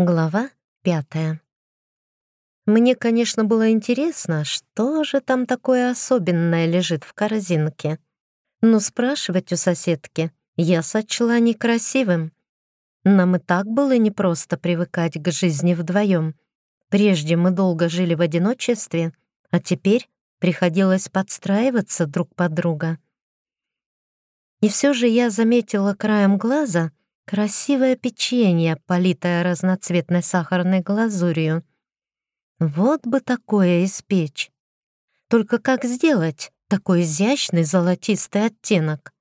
Глава пятая. Мне, конечно, было интересно, что же там такое особенное лежит в корзинке. Но спрашивать у соседки я сочла некрасивым. Нам и так было непросто привыкать к жизни вдвоем. Прежде мы долго жили в одиночестве, а теперь приходилось подстраиваться друг под друга. И все же я заметила краем глаза — красивое печенье, политое разноцветной сахарной глазурью. Вот бы такое испечь! Только как сделать такой изящный золотистый оттенок?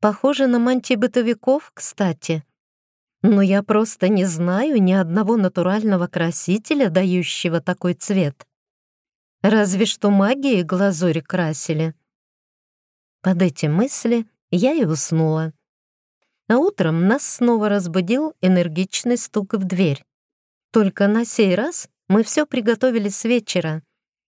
Похоже на манти бытовиков, кстати. Но я просто не знаю ни одного натурального красителя, дающего такой цвет. Разве что магии глазурь красили. Под эти мысли я и уснула а утром нас снова разбудил энергичный стук в дверь. Только на сей раз мы все приготовили с вечера.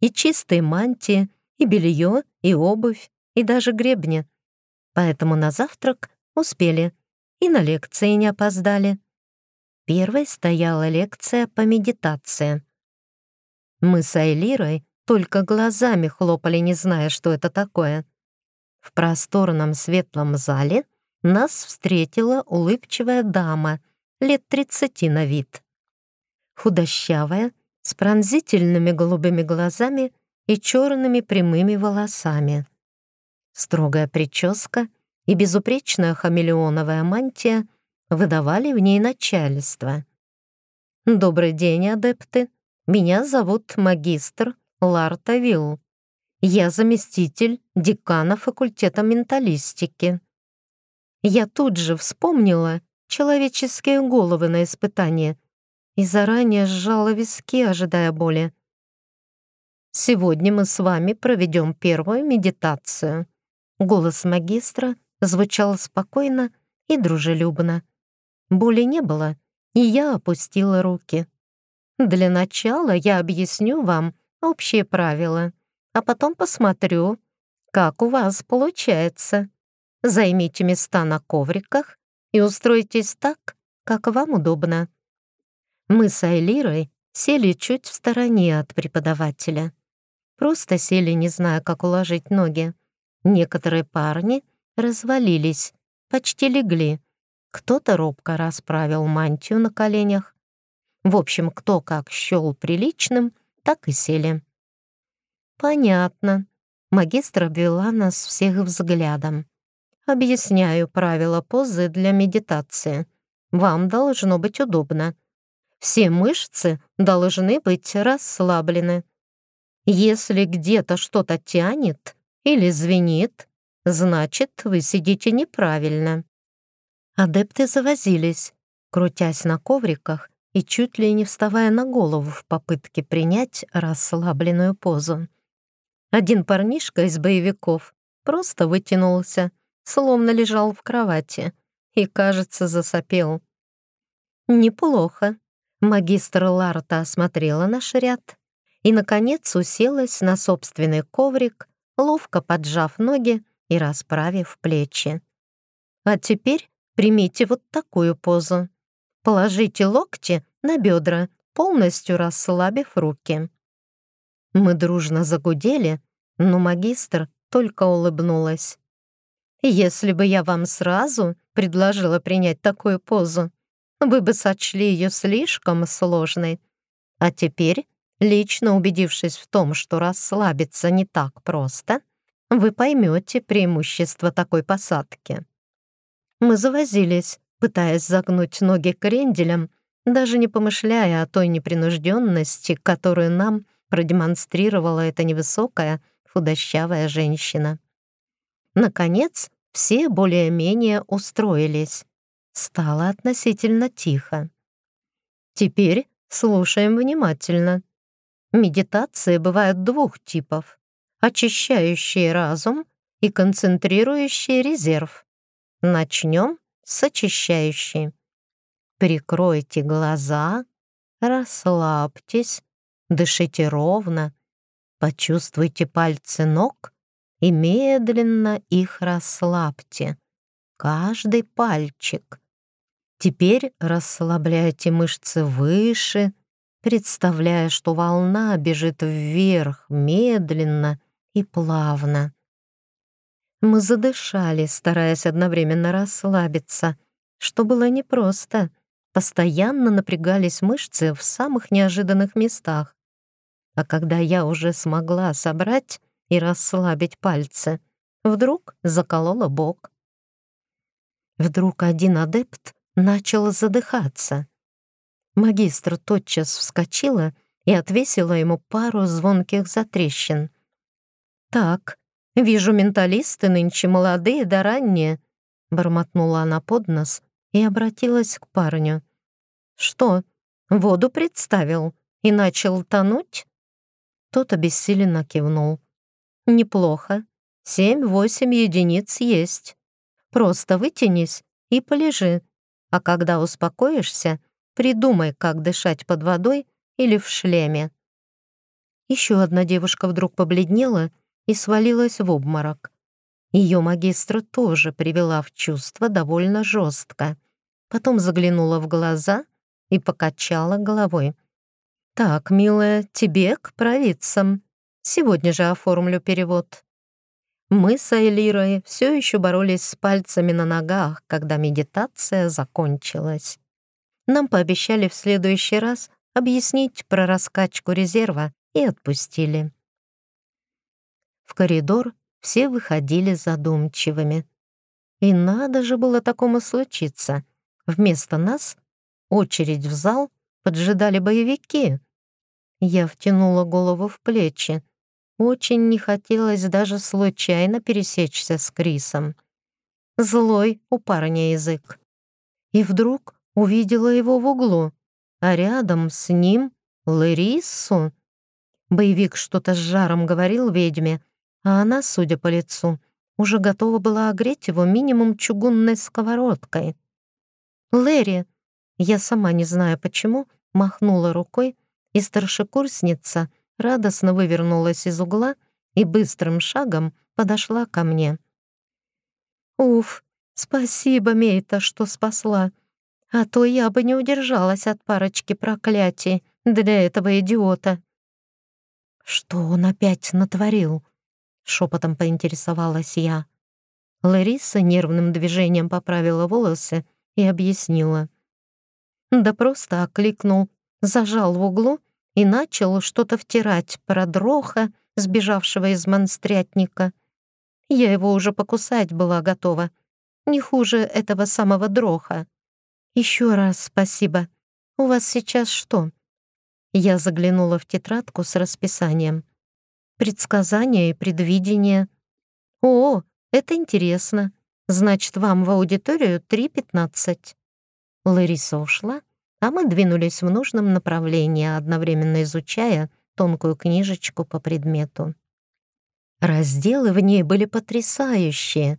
И чистые мантии, и белье, и обувь, и даже гребни. Поэтому на завтрак успели и на лекции не опоздали. Первой стояла лекция по медитации. Мы с Айлирой только глазами хлопали, не зная, что это такое. В просторном светлом зале нас встретила улыбчивая дама, лет 30 на вид. Худощавая, с пронзительными голубыми глазами и черными прямыми волосами. Строгая прическа и безупречная хамелеоновая мантия выдавали в ней начальство. «Добрый день, адепты. Меня зовут магистр Ларта Вилл. Я заместитель декана факультета менталистики». Я тут же вспомнила человеческие головы на испытание и заранее сжала виски, ожидая боли. «Сегодня мы с вами проведем первую медитацию». Голос магистра звучал спокойно и дружелюбно. Боли не было, и я опустила руки. «Для начала я объясню вам общие правила, а потом посмотрю, как у вас получается». Займите места на ковриках и устройтесь так, как вам удобно. Мы с Айлирой сели чуть в стороне от преподавателя. Просто сели, не зная, как уложить ноги. Некоторые парни развалились, почти легли. Кто-то робко расправил мантию на коленях. В общем, кто как щел приличным, так и сели. «Понятно», — Магистра обвела нас всех взглядом. Объясняю правила позы для медитации. Вам должно быть удобно. Все мышцы должны быть расслаблены. Если где-то что-то тянет или звенит, значит, вы сидите неправильно». Адепты завозились, крутясь на ковриках и чуть ли не вставая на голову в попытке принять расслабленную позу. Один парнишка из боевиков просто вытянулся, Словно лежал в кровати и, кажется, засопел. «Неплохо», — магистр Ларта осмотрела наш ряд и, наконец, уселась на собственный коврик, ловко поджав ноги и расправив плечи. «А теперь примите вот такую позу. Положите локти на бедра, полностью расслабив руки». Мы дружно загудели, но магистр только улыбнулась. Если бы я вам сразу предложила принять такую позу, вы бы сочли ее слишком сложной. А теперь, лично убедившись в том, что расслабиться не так просто, вы поймете преимущество такой посадки. Мы завозились, пытаясь загнуть ноги кренделем, даже не помышляя о той непринужденности, которую нам продемонстрировала эта невысокая, худощавая женщина. Наконец, все более-менее устроились. Стало относительно тихо. Теперь слушаем внимательно. Медитации бывают двух типов — очищающие разум и концентрирующие резерв. Начнем с очищающей. Прикройте глаза, расслабьтесь, дышите ровно, почувствуйте пальцы ног и медленно их расслабьте. Каждый пальчик. Теперь расслабляйте мышцы выше, представляя, что волна бежит вверх медленно и плавно. Мы задышали, стараясь одновременно расслабиться, что было непросто. Постоянно напрягались мышцы в самых неожиданных местах. А когда я уже смогла собрать, и расслабить пальцы. Вдруг заколола бок. Вдруг один адепт начал задыхаться. Магистр тотчас вскочила и отвесила ему пару звонких затрещин. «Так, вижу, менталисты нынче молодые да ранние», — бормотнула она под нос и обратилась к парню. «Что, воду представил и начал тонуть?» Тот обессиленно кивнул. Неплохо. Семь-восемь единиц есть. Просто вытянись и полежи. А когда успокоишься, придумай, как дышать под водой или в шлеме». Еще одна девушка вдруг побледнела и свалилась в обморок. Ее магистра тоже привела в чувство довольно жестко. Потом заглянула в глаза и покачала головой. «Так, милая, тебе к провидцам». Сегодня же оформлю перевод». Мы с Айлирой все еще боролись с пальцами на ногах, когда медитация закончилась. Нам пообещали в следующий раз объяснить про раскачку резерва и отпустили. В коридор все выходили задумчивыми. И надо же было такому случиться. Вместо нас очередь в зал поджидали боевики. Я втянула голову в плечи. Очень не хотелось даже случайно пересечься с Крисом. Злой у парня язык. И вдруг увидела его в углу, а рядом с ним Ларису. Боевик что-то с жаром говорил ведьме, а она, судя по лицу, уже готова была огреть его минимум чугунной сковородкой. «Лэри!» Я сама не знаю почему, махнула рукой, и старшекурсница — радостно вывернулась из угла и быстрым шагом подошла ко мне. «Уф, спасибо, Мейта, что спасла, а то я бы не удержалась от парочки проклятий для этого идиота». «Что он опять натворил?» — шепотом поинтересовалась я. Лариса нервным движением поправила волосы и объяснила. «Да просто окликнул, зажал в углу и начал что-то втирать про дроха, сбежавшего из монстрятника. Я его уже покусать была готова. Не хуже этого самого дроха. Еще раз спасибо. У вас сейчас что? Я заглянула в тетрадку с расписанием. Предсказания и предвидения. О, это интересно. Значит, вам в аудиторию 3.15. Лариса ушла, а мы двинулись в нужном направлении, одновременно изучая тонкую книжечку по предмету. Разделы в ней были потрясающие.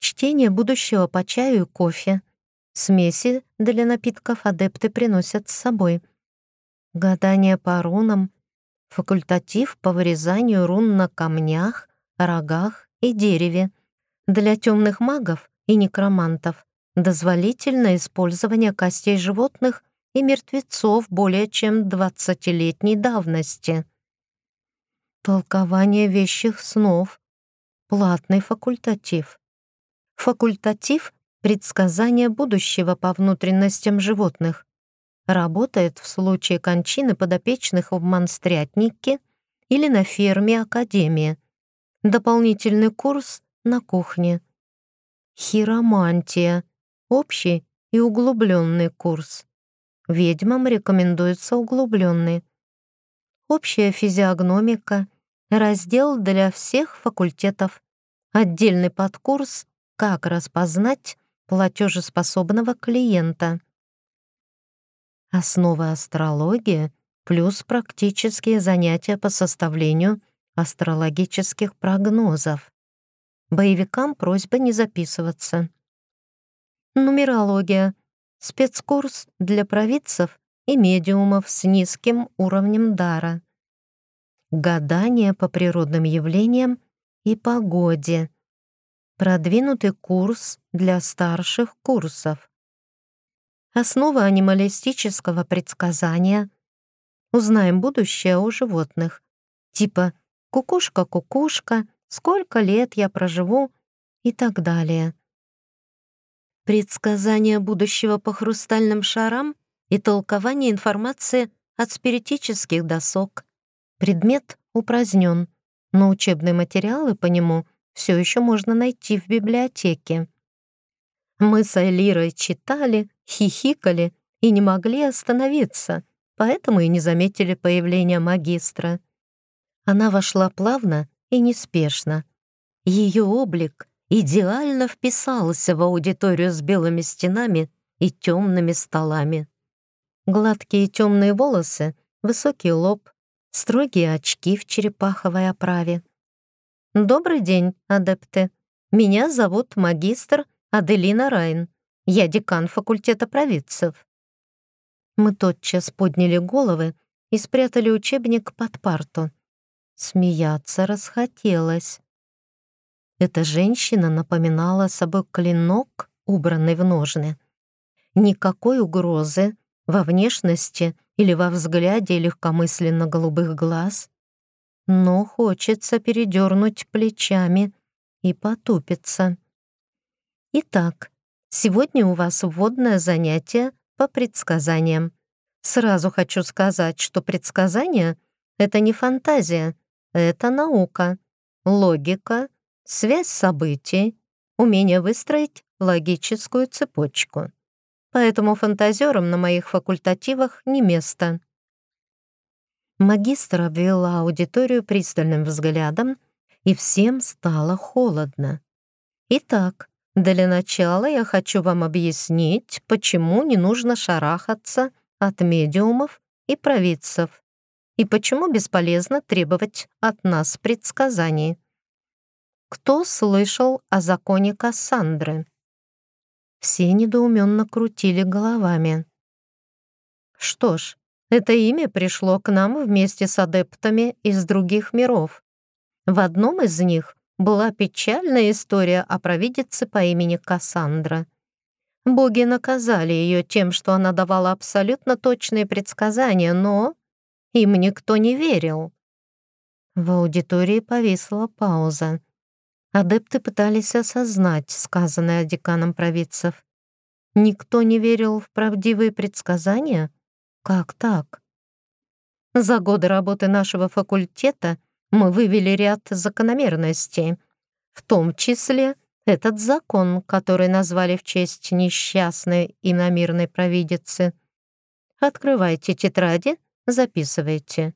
Чтение будущего по чаю и кофе. Смеси для напитков адепты приносят с собой. Гадание по рунам. Факультатив по вырезанию рун на камнях, рогах и дереве. Для темных магов и некромантов дозволительное использование костей животных и мертвецов более чем двадцатилетней давности. Толкование вещих снов. Платный факультатив. Факультатив — предсказание будущего по внутренностям животных. Работает в случае кончины подопечных в монстрятнике или на ферме Академии. Дополнительный курс на кухне. Хиромантия. Общий и углубленный курс. Ведьмам рекомендуются углубленные Общая физиогномика, раздел для всех факультетов, отдельный подкурс «Как распознать платежеспособного клиента». Основы астрологии плюс практические занятия по составлению астрологических прогнозов. Боевикам просьба не записываться. Нумерология — спецкурс для провидцев и медиумов с низким уровнем дара. Гадание по природным явлениям и погоде. Продвинутый курс для старших курсов. Основа анималистического предсказания. Узнаем будущее у животных. Типа «Кукушка, кукушка», «Сколько лет я проживу» и так далее предсказания будущего по хрустальным шарам и толкование информации от спиритических досок. Предмет упразднен, но учебные материалы по нему все еще можно найти в библиотеке. Мы с Элирой читали, хихикали и не могли остановиться, поэтому и не заметили появления магистра. Она вошла плавно и неспешно. Ее облик — идеально вписался в аудиторию с белыми стенами и темными столами. Гладкие темные волосы, высокий лоб, строгие очки в черепаховой оправе. «Добрый день, адепты. Меня зовут магистр Аделина Райн. Я декан факультета провидцев». Мы тотчас подняли головы и спрятали учебник под парту. Смеяться расхотелось. Эта женщина напоминала собой клинок, убранный в ножны. Никакой угрозы во внешности или во взгляде легкомысленно голубых глаз. Но хочется передернуть плечами и потупиться. Итак, сегодня у вас вводное занятие по предсказаниям. Сразу хочу сказать, что предсказания — это не фантазия, это наука, логика — связь событий, умение выстроить логическую цепочку. Поэтому фантазерам на моих факультативах не место. Магистр обвела аудиторию пристальным взглядом, и всем стало холодно. Итак, для начала я хочу вам объяснить, почему не нужно шарахаться от медиумов и провидцев, и почему бесполезно требовать от нас предсказаний кто слышал о законе Кассандры. Все недоуменно крутили головами. Что ж, это имя пришло к нам вместе с адептами из других миров. В одном из них была печальная история о провидице по имени Кассандра. Боги наказали ее тем, что она давала абсолютно точные предсказания, но им никто не верил. В аудитории повисла пауза. А адепты пытались осознать сказанное деканом провидцев. Никто не верил в правдивые предсказания? Как так? За годы работы нашего факультета мы вывели ряд закономерностей, в том числе этот закон, который назвали в честь несчастной и иномирной провидицы. Открывайте тетради, записывайте.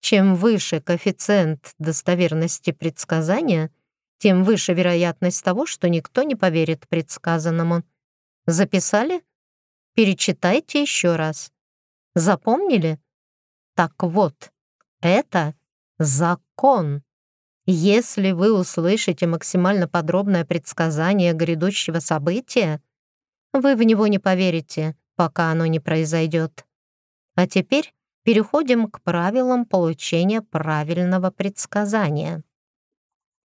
Чем выше коэффициент достоверности предсказания — тем выше вероятность того, что никто не поверит предсказанному. Записали? Перечитайте еще раз. Запомнили? Так вот, это закон. Если вы услышите максимально подробное предсказание грядущего события, вы в него не поверите, пока оно не произойдет. А теперь переходим к правилам получения правильного предсказания.